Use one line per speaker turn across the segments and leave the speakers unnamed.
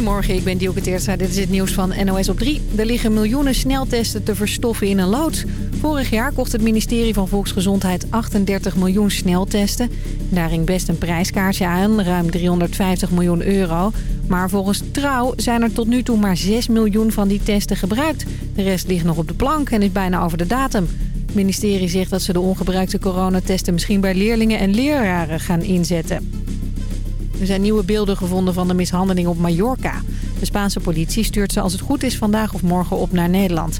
Goedemorgen, ik ben Dielke Teertstra. Dit is het nieuws van NOS op 3. Er liggen miljoenen sneltesten te verstoffen in een loods. Vorig jaar kocht het ministerie van Volksgezondheid 38 miljoen sneltesten. Daar ging best een prijskaartje aan, ruim 350 miljoen euro. Maar volgens Trouw zijn er tot nu toe maar 6 miljoen van die testen gebruikt. De rest ligt nog op de plank en is bijna over de datum. Het ministerie zegt dat ze de ongebruikte coronatesten misschien bij leerlingen en leraren gaan inzetten. Er zijn nieuwe beelden gevonden van de mishandeling op Mallorca. De Spaanse politie stuurt ze als het goed is vandaag of morgen op naar Nederland.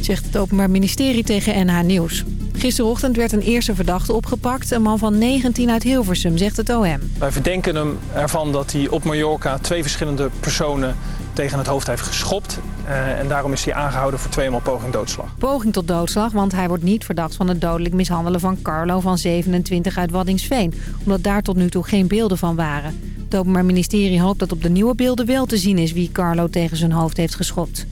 Zegt het Openbaar Ministerie tegen NH Nieuws. Gisterochtend werd een eerste verdachte opgepakt. Een man van 19 uit Hilversum, zegt het OM.
Wij verdenken hem ervan dat hij op Mallorca twee verschillende personen tegen het hoofd heeft geschopt. Uh, en daarom is hij aangehouden voor tweemaal poging doodslag.
Poging tot doodslag, want hij wordt niet verdacht van het dodelijk mishandelen van Carlo van 27 uit Waddingsveen. Omdat daar tot nu toe geen beelden van waren. Het Openbaar Ministerie hoopt dat op de nieuwe beelden wel te zien is wie Carlo tegen zijn hoofd heeft geschopt.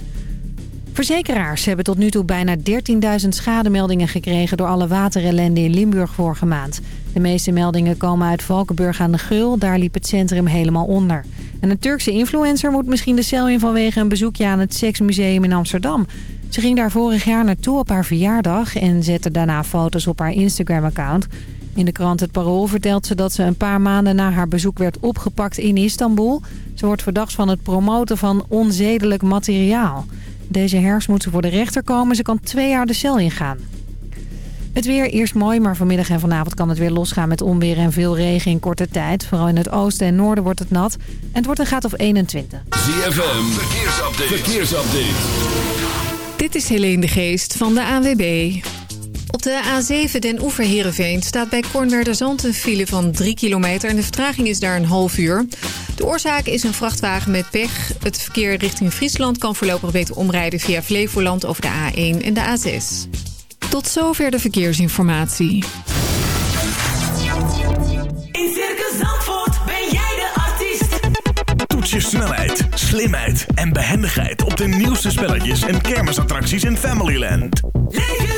Verzekeraars hebben tot nu toe bijna 13.000 schademeldingen gekregen... door alle waterellende in Limburg vorige maand. De meeste meldingen komen uit Valkenburg aan de Geul. Daar liep het centrum helemaal onder. En een Turkse influencer moet misschien de cel in vanwege een bezoekje aan het Seksmuseum in Amsterdam. Ze ging daar vorig jaar naartoe op haar verjaardag en zette daarna foto's op haar Instagram-account. In de krant Het Parool vertelt ze dat ze een paar maanden na haar bezoek werd opgepakt in Istanbul. Ze wordt verdacht van het promoten van onzedelijk materiaal. Deze herfst moet ze voor de rechter komen. Ze kan twee jaar de cel ingaan. Het weer eerst mooi, maar vanmiddag en vanavond kan het weer losgaan met onweer en veel regen in korte tijd. Vooral in het oosten en noorden wordt het nat. En het wordt een graad of 21.
ZFM, verkeersupdate. verkeersupdate.
Dit is Helene de Geest van de ANWB. Op de A7 Den Oever Heerenveen staat bij Zand een file van 3 kilometer... en de vertraging is daar een half uur. De oorzaak is een vrachtwagen met pech. Het verkeer richting Friesland kan voorlopig beter omrijden via Flevoland over de A1 en de A6. Tot zover de verkeersinformatie.
In Circus Zandvoort ben jij de artiest.
Toets je snelheid, slimheid en behendigheid op de nieuwste spelletjes en kermisattracties in Familyland.
Leef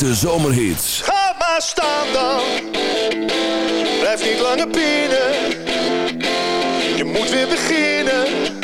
hete zomerhits.
Ga maar staan dan, blijf niet langer binnen. Je moet weer beginnen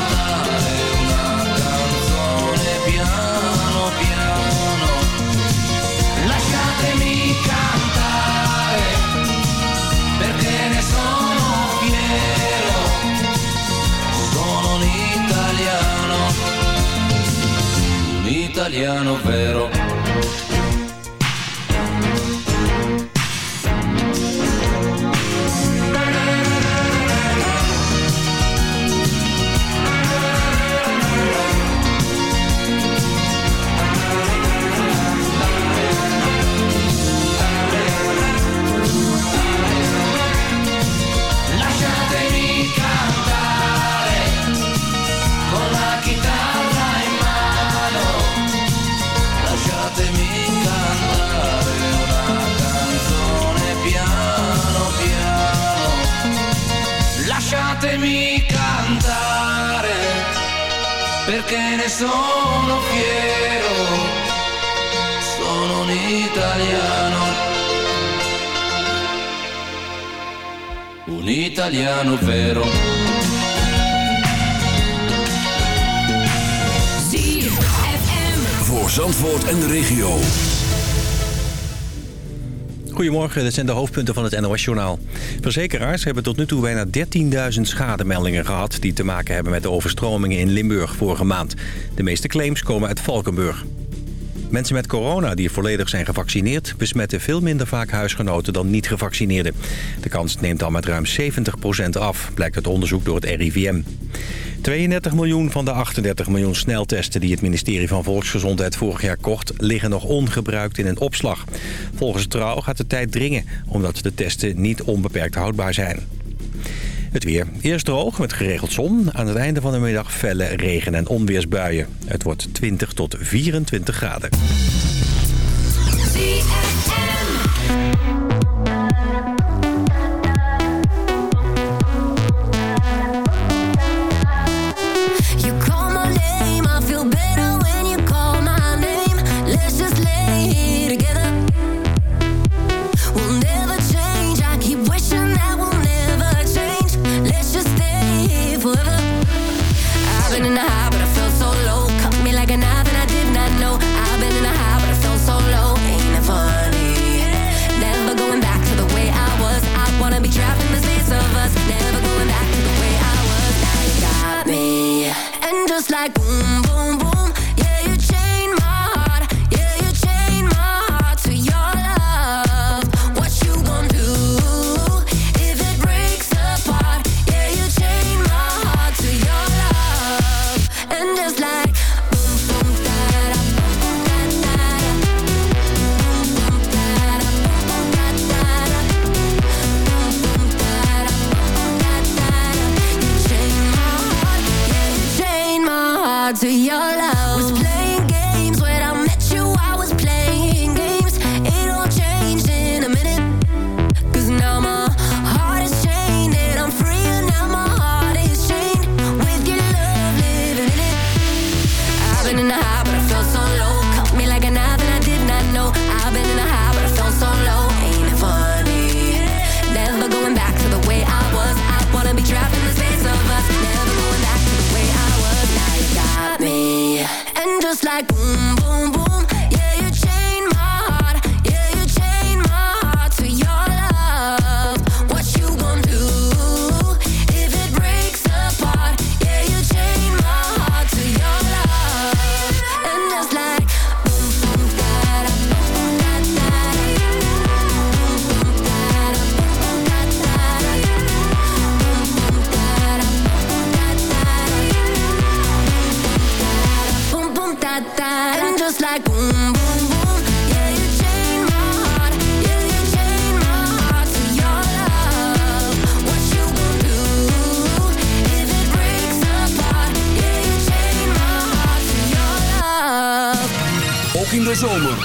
italiano vero. Italiano vero.
Voor Zandvoort en de regio.
Goedemorgen, dit zijn de hoofdpunten van het NOS-journaal. Verzekeraars hebben tot nu toe bijna 13.000 schademeldingen gehad... die te maken hebben met de overstromingen in Limburg vorige maand. De meeste claims komen uit Valkenburg. Mensen met corona die volledig zijn gevaccineerd... besmetten veel minder vaak huisgenoten dan niet-gevaccineerden. De kans neemt dan met ruim 70% af, blijkt uit onderzoek door het RIVM. 32 miljoen van de 38 miljoen sneltesten die het ministerie van Volksgezondheid vorig jaar kocht... liggen nog ongebruikt in een opslag. Volgens Trouw gaat de tijd dringen, omdat de testen niet onbeperkt houdbaar zijn. Het weer. Eerst droog met geregeld zon. Aan het einde van de middag felle regen- en onweersbuien. Het wordt 20 tot 24 graden.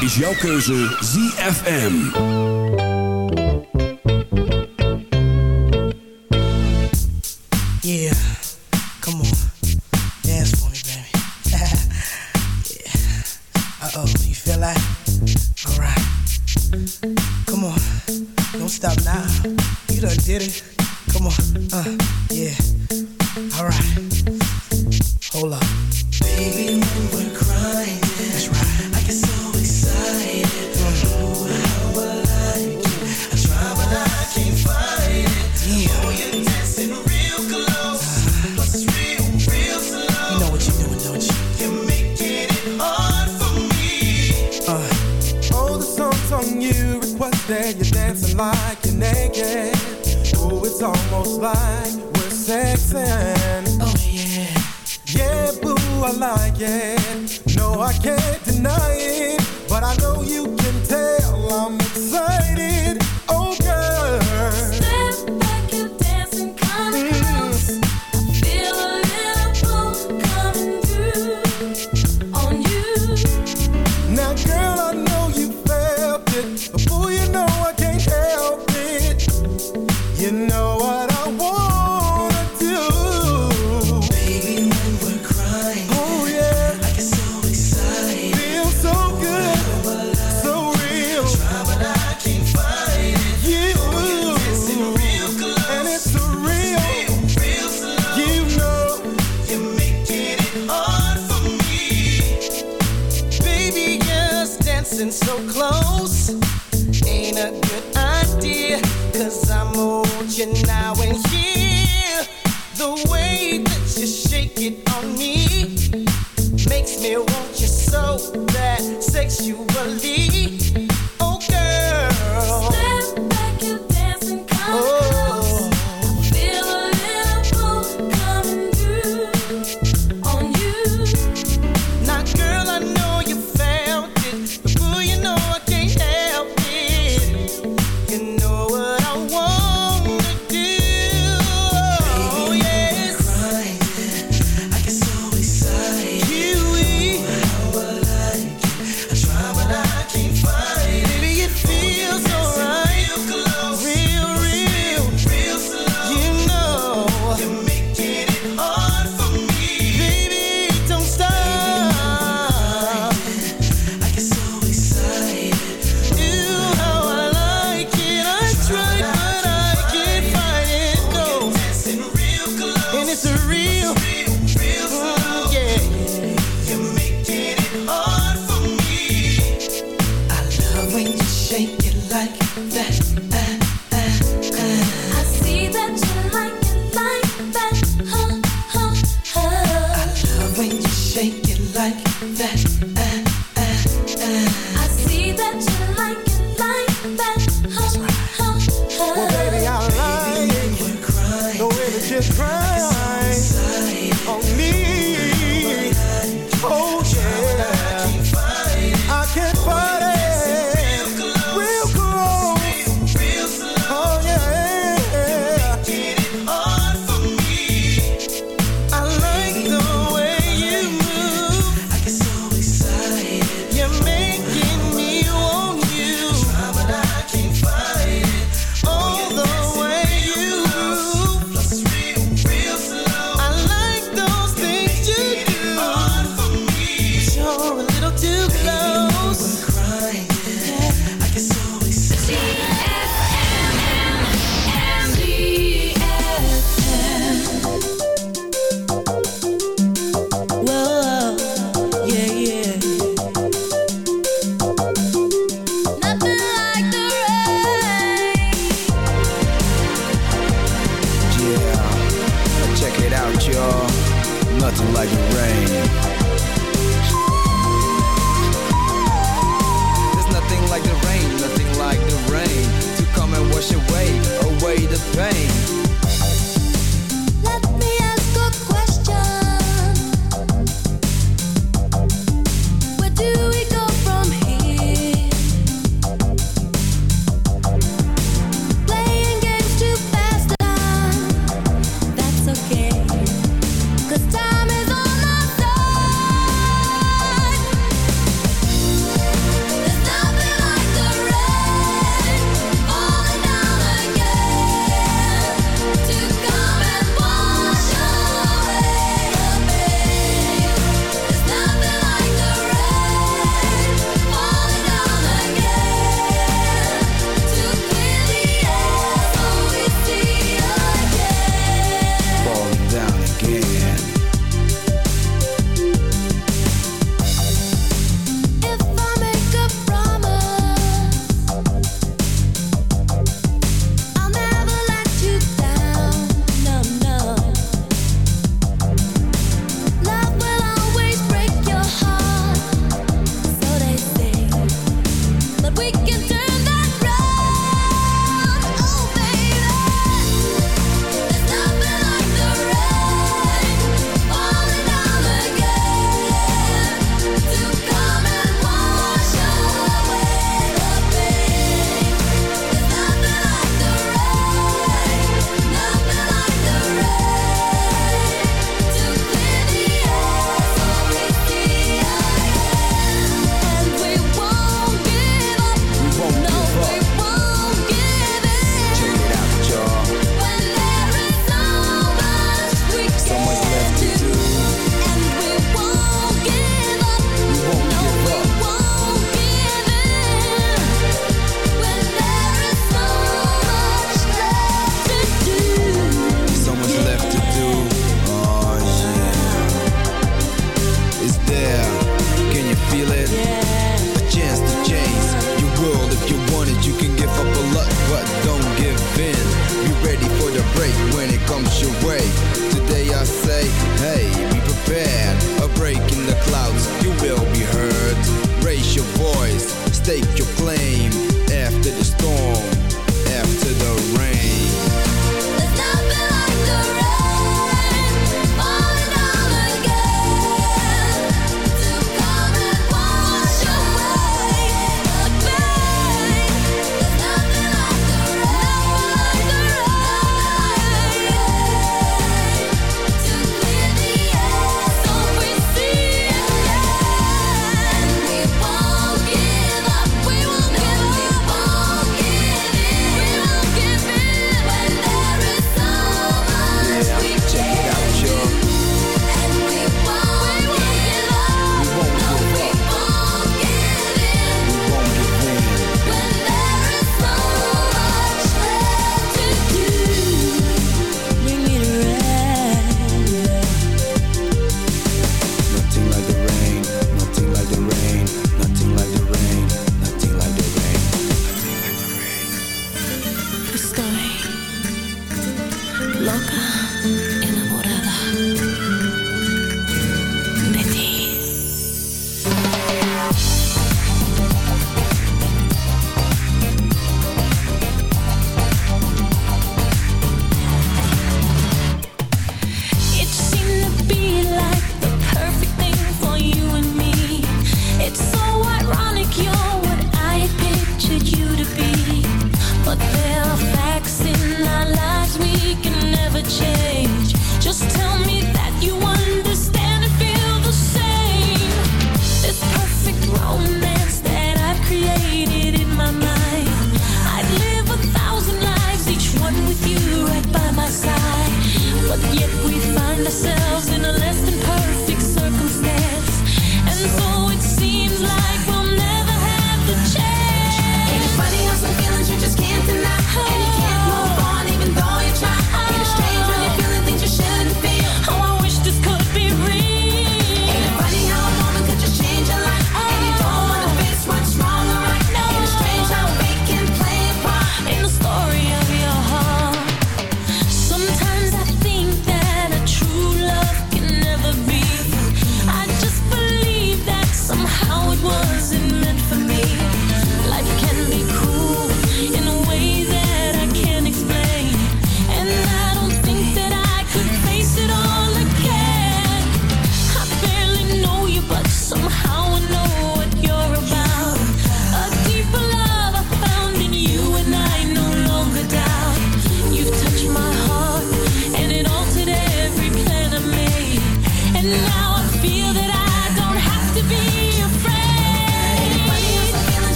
is
jouw keuze ZFM.
so close ain't a good idea. Cause I'm old, you now and here. The way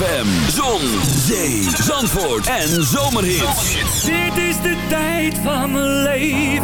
ZFM, zon, zee, zandvoort en zomerhits.
Dit is de tijd van mijn leven.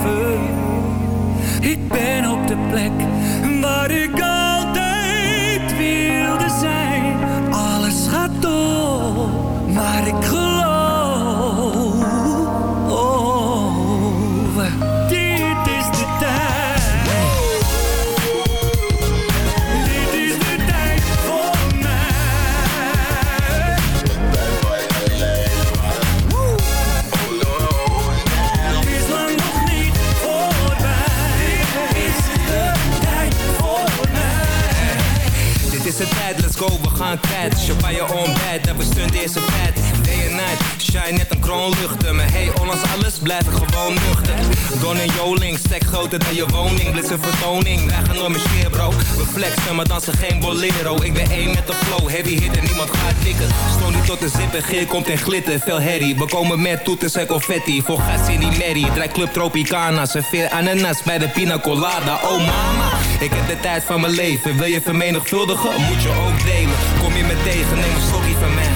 Kwijt Champagne on bed, dat stunt eerste vet Day and night, shine net een kroon luchten Maar hey, ondanks alles blijf ik gewoon nuchter. Don en Joling, stek groter dan je woning. Blitz een vertoning, wij gaan door mijn sfeer We flexen, maar dansen geen bolero. Ik ben één met de flow, heavy hit en niemand gaat tikken. Stoon niet tot de zippen, geer komt in glitter. Veel herrie, we komen met toeters en confetti. Voor gas in die merrie, draai club Tropicana. Serveer ananas bij de pina colada. Oh mama, ik heb de tijd van mijn leven. Wil je vermenigvuldigen, moet je ook delen Kom je me tegen, neem een slokje van mij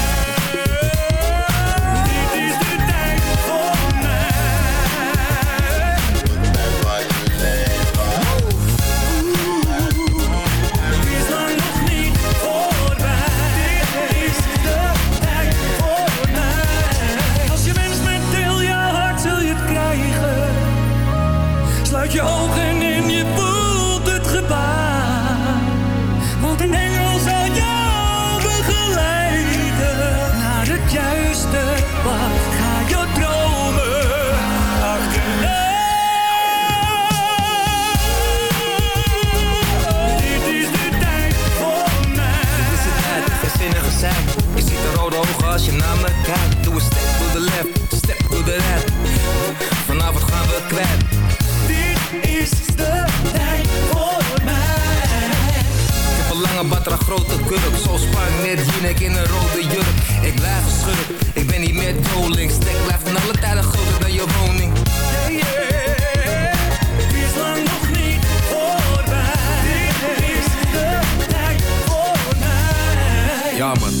als je naar
me kijkt. Doe een step to the left, step to the right. Vanavond gaan we kwijt.
Dit is de tijd voor mij.
Ik heb een lange batra, grote kurk. Zo spark net Jinek in een rode jurk. Ik blijf schurk, ik ben niet meer doling. Stek blijft van alle tijden groter dan je woning.
Yeah, yeah. Is nog niet voorbij. Dit is de tijd voor mij.
Ja man